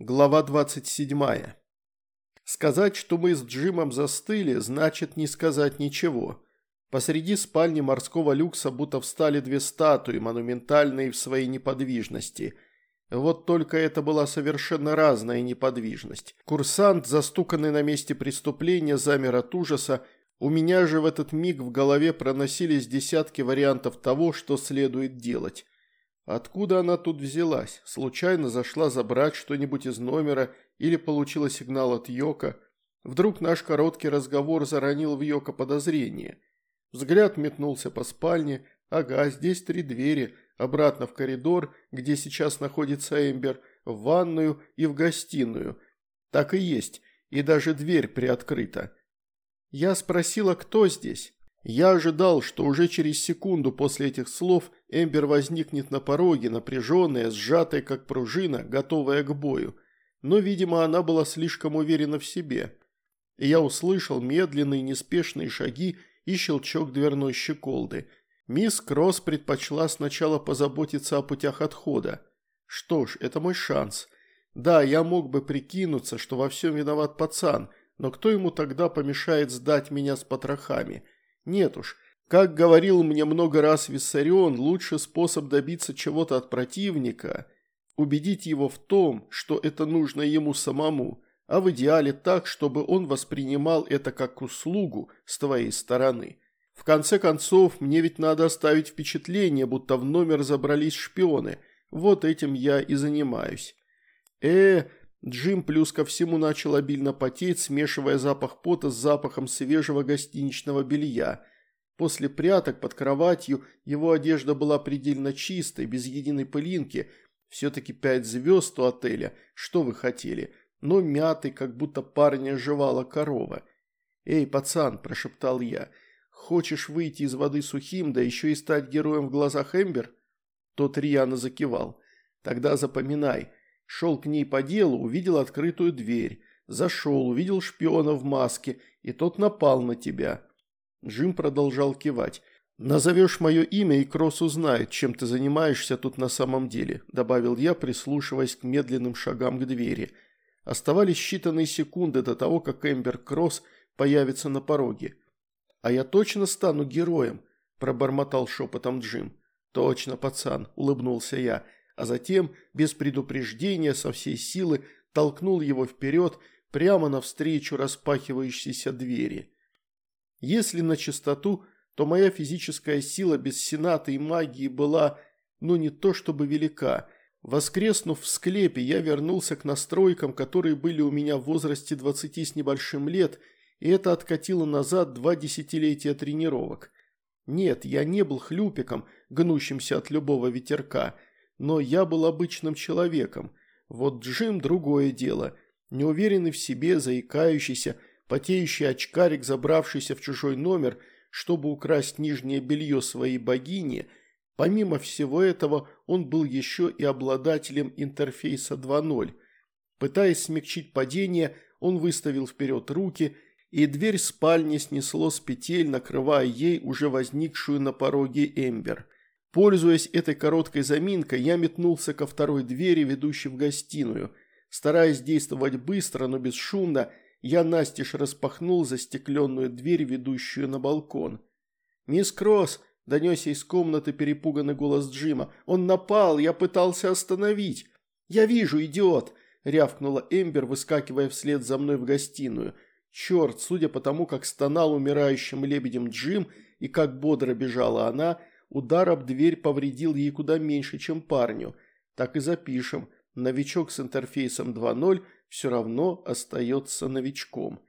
Глава 27. Сказать, что мы с Джимом застыли, значит не сказать ничего. Посреди спальни морского люкса будто встали две статуи, монументальные в своей неподвижности. Вот только это была совершенно разная неподвижность. Курсант, застуканный на месте преступления, замер от ужаса. У меня же в этот миг в голове проносились десятки вариантов того, что следует делать. Откуда она тут взялась? Случайно зашла забрать что-нибудь из номера или получила сигнал от Йока? Вдруг наш короткий разговор заронил в Йока подозрение. Взгляд метнулся по спальне. Ага, здесь три двери. Обратно в коридор, где сейчас находится Эмбер, в ванную и в гостиную. Так и есть. И даже дверь приоткрыта. Я спросила, кто здесь. Я ожидал, что уже через секунду после этих слов Эмбер возникнет на пороге, напряженная, сжатая как пружина, готовая к бою. Но, видимо, она была слишком уверена в себе. Я услышал медленные неспешные шаги и щелчок дверной щеколды. Мисс Кросс предпочла сначала позаботиться о путях отхода. Что ж, это мой шанс. Да, я мог бы прикинуться, что во всем виноват пацан, но кто ему тогда помешает сдать меня с потрохами – нет уж, как говорил мне много раз Виссарион, лучший способ добиться чего-то от противника – убедить его в том, что это нужно ему самому, а в идеале так, чтобы он воспринимал это как услугу с твоей стороны. В конце концов, мне ведь надо оставить впечатление, будто в номер забрались шпионы. Вот этим я и занимаюсь. Э, Джим плюс ко всему начал обильно потеть, смешивая запах пота с запахом свежего гостиничного белья. После пряток под кроватью его одежда была предельно чистой, без единой пылинки. Все-таки пять звезд у отеля, что вы хотели, но мятый, как будто парня жевала корова. «Эй, пацан», – прошептал я, – «хочешь выйти из воды сухим, да еще и стать героем в глазах Эмбер?» Тот рьяно закивал. «Тогда запоминай». Шел к ней по делу, увидел открытую дверь. Зашел, увидел шпиона в маске, и тот напал на тебя. Джим продолжал кивать. «Назовешь мое имя, и Кросс узнает, чем ты занимаешься тут на самом деле», добавил я, прислушиваясь к медленным шагам к двери. Оставались считанные секунды до того, как Эмбер Кросс появится на пороге. «А я точно стану героем», – пробормотал шепотом Джим. «Точно, пацан», – улыбнулся я а затем, без предупреждения, со всей силы толкнул его вперед, прямо навстречу распахивающейся двери. Если на чистоту, то моя физическая сила без сената и магии была, ну не то чтобы велика. Воскреснув в склепе, я вернулся к настройкам, которые были у меня в возрасте 20 с небольшим лет, и это откатило назад два десятилетия тренировок. Нет, я не был хлюпиком, гнущимся от любого ветерка – но я был обычным человеком. Вот Джим – другое дело. Неуверенный в себе, заикающийся, потеющий очкарик, забравшийся в чужой номер, чтобы украсть нижнее белье своей богини. Помимо всего этого, он был еще и обладателем интерфейса 2.0. Пытаясь смягчить падение, он выставил вперед руки, и дверь спальни снесло с петель, накрывая ей уже возникшую на пороге Эмбер. Пользуясь этой короткой заминкой, я метнулся ко второй двери, ведущей в гостиную. Стараясь действовать быстро, но бесшумно, я настежь распахнул застекленную дверь, ведущую на балкон. «Мисс Кросс!» – донесся из комнаты перепуганный голос Джима. «Он напал! Я пытался остановить!» «Я вижу, идиот!» – рявкнула Эмбер, выскакивая вслед за мной в гостиную. Черт, судя по тому, как стонал умирающим лебедем Джим и как бодро бежала она – Удар об дверь повредил ей куда меньше, чем парню. Так и запишем. Новичок с интерфейсом 2.0 все равно остается новичком.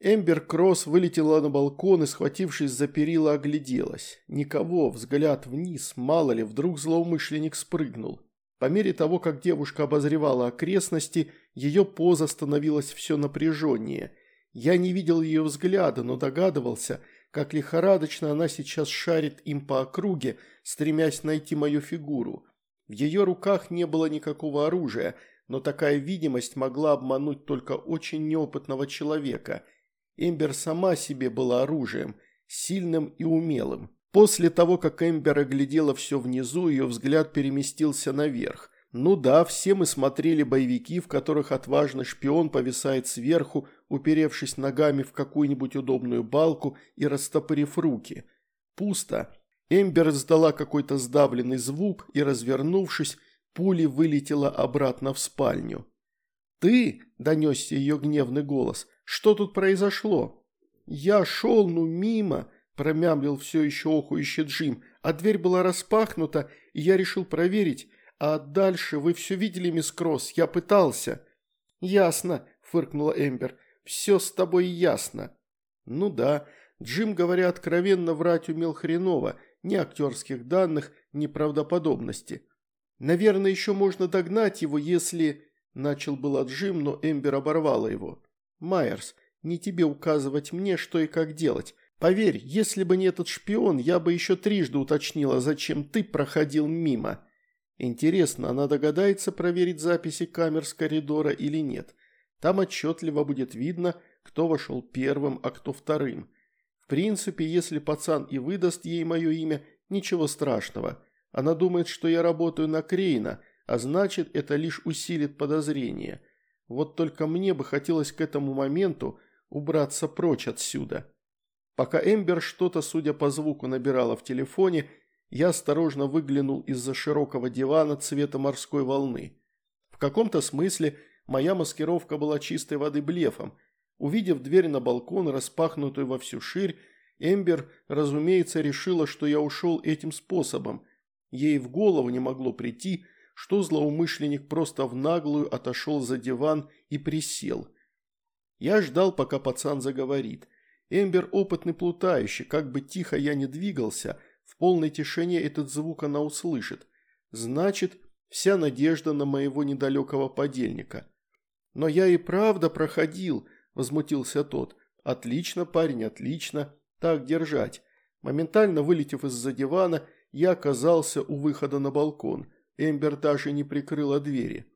Эмбер Кросс вылетела на балкон и, схватившись за перила, огляделась. Никого, взгляд вниз, мало ли, вдруг злоумышленник спрыгнул. По мере того, как девушка обозревала окрестности, ее поза становилась все напряженнее. Я не видел ее взгляда, но догадывался – как лихорадочно она сейчас шарит им по округе, стремясь найти мою фигуру. В ее руках не было никакого оружия, но такая видимость могла обмануть только очень неопытного человека. Эмбер сама себе была оружием, сильным и умелым. После того, как Эмбер оглядела все внизу, ее взгляд переместился наверх, Ну да, все мы смотрели боевики, в которых отважный шпион повисает сверху, уперевшись ногами в какую-нибудь удобную балку и растопырив руки. Пусто. Эмбер издала какой-то сдавленный звук и, развернувшись, пули вылетела обратно в спальню. «Ты?» – донесся ее гневный голос. «Что тут произошло?» «Я шел, ну, мимо», – промямлил все еще охующий Джим, а дверь была распахнута, и я решил проверить, а дальше вы все видели, мисс Кросс, я пытался». «Ясно», – фыркнула Эмбер, – «все с тобой ясно». «Ну да, Джим, говоря откровенно, врать умел хреново, ни актерских данных, ни правдоподобности. Наверное, еще можно догнать его, если...» Начал было Джим, но Эмбер оборвала его. «Майерс, не тебе указывать мне, что и как делать. Поверь, если бы не этот шпион, я бы еще трижды уточнила, зачем ты проходил мимо. Интересно, она догадается проверить записи камер с коридора или нет. Там отчетливо будет видно, кто вошел первым, а кто вторым. В принципе, если пацан и выдаст ей мое имя, ничего страшного. Она думает, что я работаю на Крейна – а значит, это лишь усилит подозрение. Вот только мне бы хотелось к этому моменту убраться прочь отсюда. Пока Эмбер что-то, судя по звуку, набирала в телефоне, я осторожно выглянул из-за широкого дивана цвета морской волны. В каком-то смысле моя маскировка была чистой воды блефом. Увидев дверь на балкон, распахнутую во всю ширь, Эмбер, разумеется, решила, что я ушел этим способом. Ей в голову не могло прийти, что злоумышленник просто в наглую отошел за диван и присел. Я ждал, пока пацан заговорит. Эмбер опытный плутающий, как бы тихо я не двигался, в полной тишине этот звук она услышит. Значит, вся надежда на моего недалекого подельника. «Но я и правда проходил», – возмутился тот. «Отлично, парень, отлично. Так держать». Моментально вылетев из-за дивана, я оказался у выхода на балкон – Эмбер даже не прикрыла двери.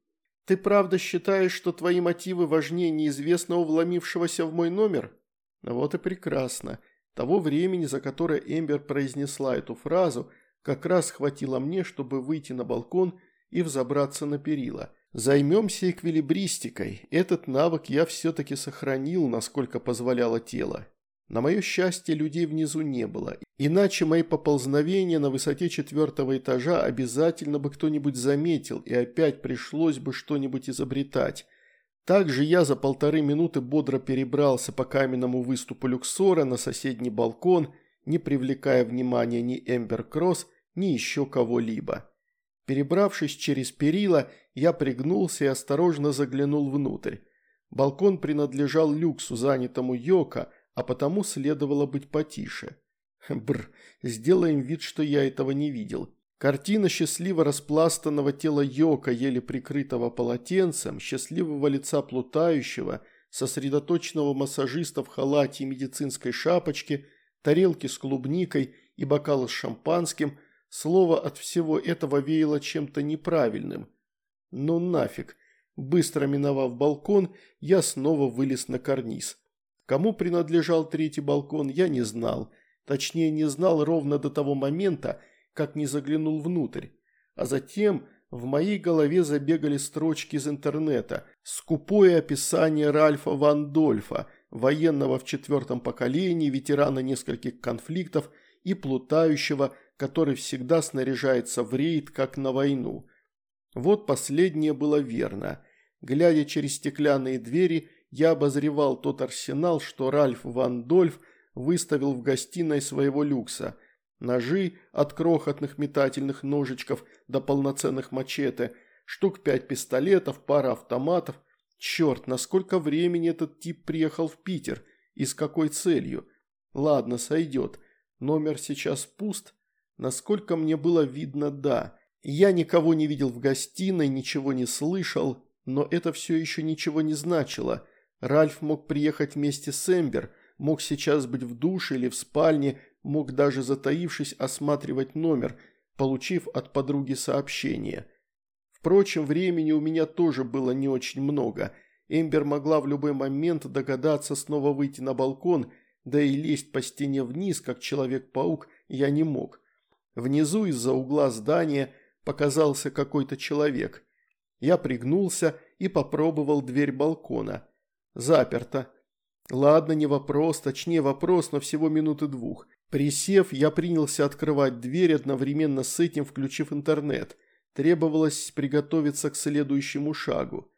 «Ты правда считаешь, что твои мотивы важнее неизвестного вломившегося в мой номер?» Вот и прекрасно. Того времени, за которое Эмбер произнесла эту фразу, как раз хватило мне, чтобы выйти на балкон и взобраться на перила. Займемся эквилибристикой. Этот навык я все-таки сохранил, насколько позволяло тело. На мое счастье, людей внизу не было, иначе мои поползновения на высоте четвертого этажа обязательно бы кто-нибудь заметил, и опять пришлось бы что-нибудь изобретать. Также я за полторы минуты бодро перебрался по каменному выступу люксора на соседний балкон, не привлекая внимания ни Эмбер Кросс, ни еще кого-либо. Перебравшись через перила, я пригнулся и осторожно заглянул внутрь. Балкон принадлежал люксу, занятому Йоко, а потому следовало быть потише. Бр, сделаем вид, что я этого не видел. Картина счастливо распластанного тела Йока, еле прикрытого полотенцем, счастливого лица плутающего, сосредоточенного массажиста в халате и медицинской шапочке, тарелки с клубникой и бокалы с шампанским, слово от всего этого веяло чем-то неправильным. Ну нафиг. Быстро миновав балкон, я снова вылез на карниз. Кому принадлежал третий балкон, я не знал. Точнее, не знал ровно до того момента, как не заглянул внутрь. А затем в моей голове забегали строчки из интернета. Скупое описание Ральфа Ван Дольфа, военного в четвертом поколении, ветерана нескольких конфликтов и плутающего, который всегда снаряжается в рейд, как на войну. Вот последнее было верно. Глядя через стеклянные двери, я обозревал тот арсенал, что Ральф Ван Дольф выставил в гостиной своего люкса. Ножи от крохотных метательных ножичков до полноценных мачете, штук пять пистолетов, пара автоматов. Черт, насколько времени этот тип приехал в Питер и с какой целью? Ладно, сойдет. Номер сейчас пуст. Насколько мне было видно, да. Я никого не видел в гостиной, ничего не слышал, но это все еще ничего не значило. Ральф мог приехать вместе с Эмбер, мог сейчас быть в душе или в спальне, мог даже затаившись осматривать номер, получив от подруги сообщение. Впрочем, времени у меня тоже было не очень много. Эмбер могла в любой момент догадаться снова выйти на балкон, да и лезть по стене вниз, как Человек-паук, я не мог. Внизу из-за угла здания показался какой-то человек – Я пригнулся и попробовал дверь балкона. Заперто. Ладно, не вопрос, точнее вопрос, но всего минуты двух. Присев, я принялся открывать дверь, одновременно с этим включив интернет. Требовалось приготовиться к следующему шагу.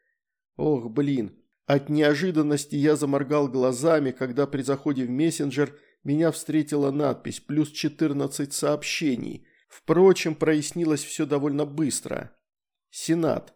Ох, блин. От неожиданности я заморгал глазами, когда при заходе в мессенджер меня встретила надпись «плюс 14 сообщений». Впрочем, прояснилось все довольно быстро. Сенат.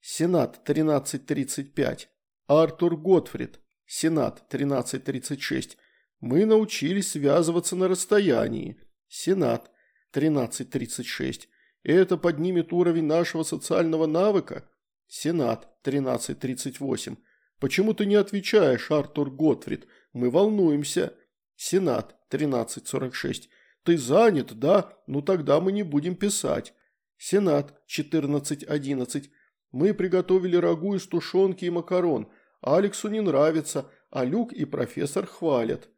Сенат 1335. Артур Готфрид. Сенат 1336. Мы научились связываться на расстоянии. Сенат 1336. Это поднимет уровень нашего социального навыка. Сенат 1338. Почему ты не отвечаешь, Артур Готфрид? Мы волнуемся. Сенат 1346. Ты занят, да? Ну тогда мы не будем писать. Сенат 1411. Мы приготовили рагу из тушенки и макарон. Алексу не нравится, а Люк и профессор хвалят.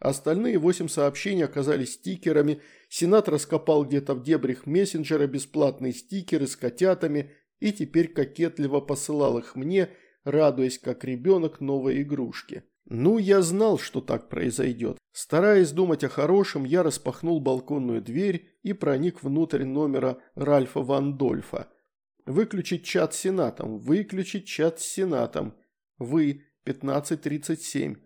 Остальные восемь сообщений оказались стикерами, Сенат раскопал где-то в дебрях мессенджера бесплатные стикеры с котятами и теперь кокетливо посылал их мне, радуясь как ребенок новой игрушки. Ну, я знал, что так произойдет. Стараясь думать о хорошем, я распахнул балконную дверь и проник внутрь номера Ральфа Ван Дольфа. Выключить чат с Сенатом, выключить чат с Сенатом. Вы, 15.37.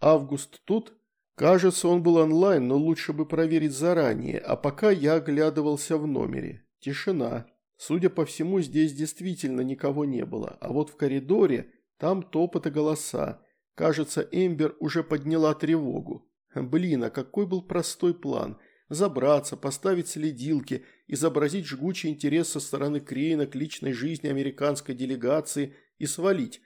Август тут? Кажется, он был онлайн, но лучше бы проверить заранее, а пока я оглядывался в номере. Тишина. Судя по всему, здесь действительно никого не было, а вот в коридоре там топот и голоса. Кажется, Эмбер уже подняла тревогу. Блин, а какой был простой план. Забраться, поставить следилки, изобразить жгучий интерес со стороны Крейна к личной жизни американской делегации и свалить.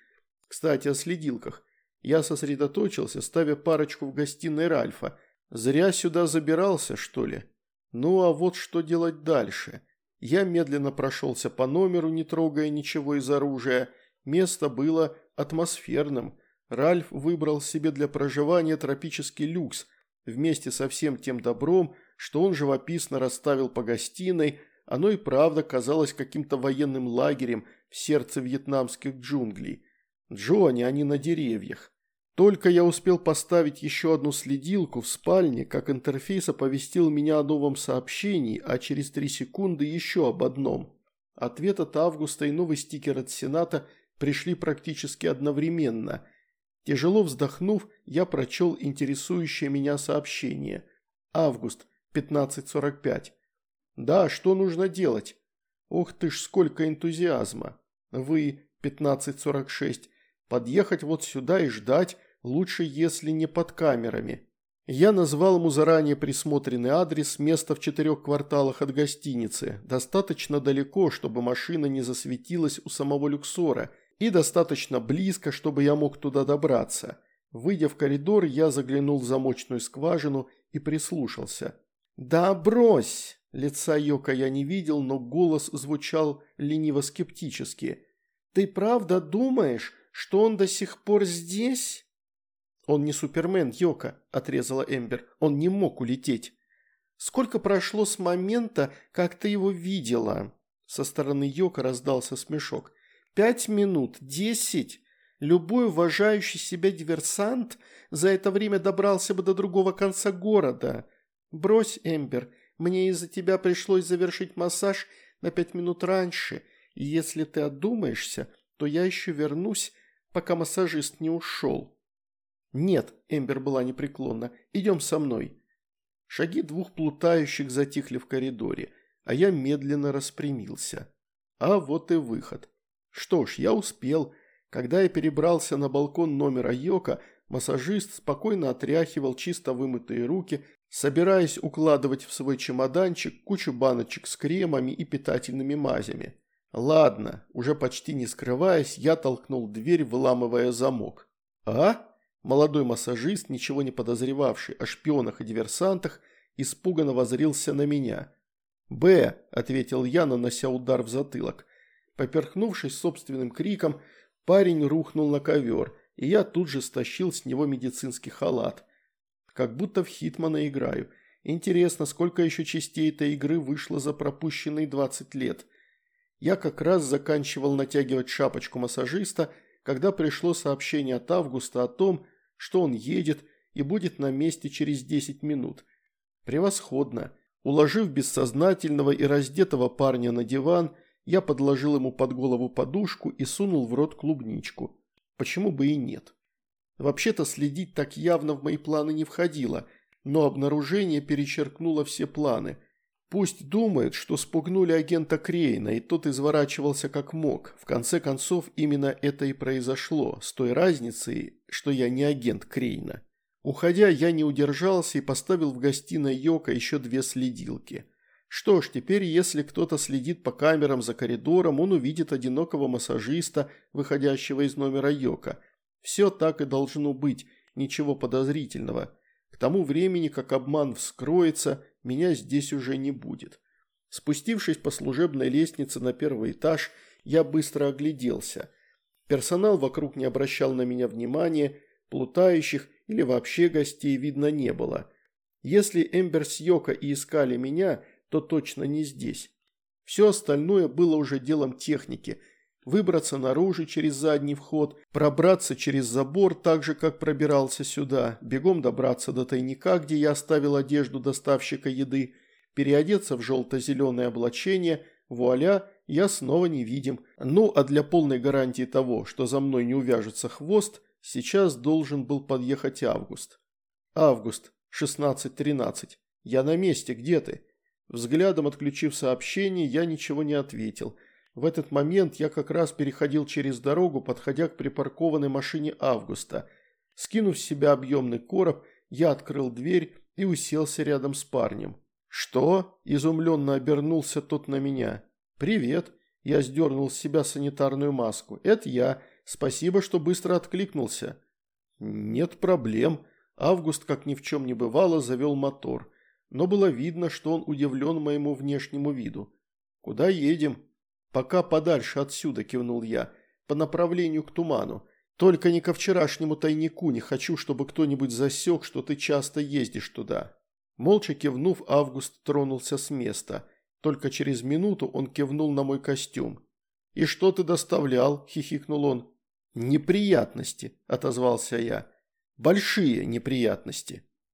Кстати, о следилках. Я сосредоточился, ставя парочку в гостиной Ральфа. Зря сюда забирался, что ли? Ну а вот что делать дальше. Я медленно прошелся по номеру, не трогая ничего из оружия. Место было атмосферным. Ральф выбрал себе для проживания тропический люкс, вместе со всем тем добром, что он живописно расставил по гостиной, оно и правда казалось каким-то военным лагерем в сердце вьетнамских джунглей. Джонни, они на деревьях. Только я успел поставить еще одну следилку в спальне, как интерфейс оповестил меня о новом сообщении, а через три секунды еще об одном. Ответ от Августа и новый стикер от Сената пришли практически одновременно. Тяжело вздохнув, я прочел интересующее меня сообщение. Август, 15.45. Да, что нужно делать? Ох ты ж, сколько энтузиазма. Вы, 15.46. Подъехать вот сюда и ждать, Лучше, если не под камерами. Я назвал ему заранее присмотренный адрес, место в четырех кварталах от гостиницы, достаточно далеко, чтобы машина не засветилась у самого люксора, и достаточно близко, чтобы я мог туда добраться. Выйдя в коридор, я заглянул в замочную скважину и прислушался. «Да брось!» Лица Йока я не видел, но голос звучал лениво-скептически. «Ты правда думаешь, что он до сих пор здесь?» «Он не Супермен, Йока», – отрезала Эмбер. «Он не мог улететь». «Сколько прошло с момента, как ты его видела?» Со стороны Йока раздался смешок. «Пять минут? Десять? Любой уважающий себя диверсант за это время добрался бы до другого конца города. Брось, Эмбер, мне из-за тебя пришлось завершить массаж на пять минут раньше, и если ты отдумаешься, то я еще вернусь, пока массажист не ушел». «Нет», – Эмбер была непреклонна, – «идем со мной». Шаги двух плутающих затихли в коридоре, а я медленно распрямился. А вот и выход. Что ж, я успел. Когда я перебрался на балкон номера Йока, массажист спокойно отряхивал чисто вымытые руки, собираясь укладывать в свой чемоданчик кучу баночек с кремами и питательными мазями. Ладно, уже почти не скрываясь, я толкнул дверь, выламывая замок. «А?» Молодой массажист, ничего не подозревавший о шпионах и диверсантах, испуганно возрился на меня. «Б», – ответил я, нанося удар в затылок. Поперхнувшись собственным криком, парень рухнул на ковер, и я тут же стащил с него медицинский халат. Как будто в Хитмана играю. Интересно, сколько еще частей этой игры вышло за пропущенные 20 лет. Я как раз заканчивал натягивать шапочку массажиста, когда пришло сообщение от Августа о том, что он едет и будет на месте через 10 минут. Превосходно. Уложив бессознательного и раздетого парня на диван, я подложил ему под голову подушку и сунул в рот клубничку. Почему бы и нет? Вообще-то следить так явно в мои планы не входило, но обнаружение перечеркнуло все планы. Пусть думает, что спугнули агента Крейна, и тот изворачивался как мог. В конце концов, именно это и произошло, с той разницей, что я не агент Крейна. Уходя, я не удержался и поставил в гостиной Йока еще две следилки. Что ж, теперь если кто-то следит по камерам за коридором, он увидит одинокого массажиста, выходящего из номера Йока. Все так и должно быть, ничего подозрительного. К тому времени, как обман вскроется, меня здесь уже не будет. Спустившись по служебной лестнице на первый этаж, я быстро огляделся. Персонал вокруг не обращал на меня внимания, плутающих или вообще гостей видно не было. Если Эмбер с Йока и искали меня, то точно не здесь. Все остальное было уже делом техники – выбраться наружу через задний вход, пробраться через забор так же, как пробирался сюда, бегом добраться до тайника, где я оставил одежду доставщика еды, переодеться в желто-зеленое облачение, вуаля, я снова невидим. Ну, а для полной гарантии того, что за мной не увяжется хвост, сейчас должен был подъехать Август. Август, 16.13. Я на месте, где ты? Взглядом отключив сообщение, я ничего не ответил – в этот момент я как раз переходил через дорогу, подходя к припаркованной машине Августа. Скинув с себя объемный короб, я открыл дверь и уселся рядом с парнем. «Что?» – изумленно обернулся тот на меня. «Привет!» – я сдернул с себя санитарную маску. «Это я. Спасибо, что быстро откликнулся». «Нет проблем». Август, как ни в чем не бывало, завел мотор. Но было видно, что он удивлен моему внешнему виду. «Куда едем?» «Пока подальше отсюда», – кивнул я, – «по направлению к туману. Только не ко вчерашнему тайнику, не хочу, чтобы кто-нибудь засек, что ты часто ездишь туда». Молча кивнув, Август тронулся с места. Только через минуту он кивнул на мой костюм. «И что ты доставлял?» – хихикнул он. «Неприятности», – отозвался я. «Большие неприятности».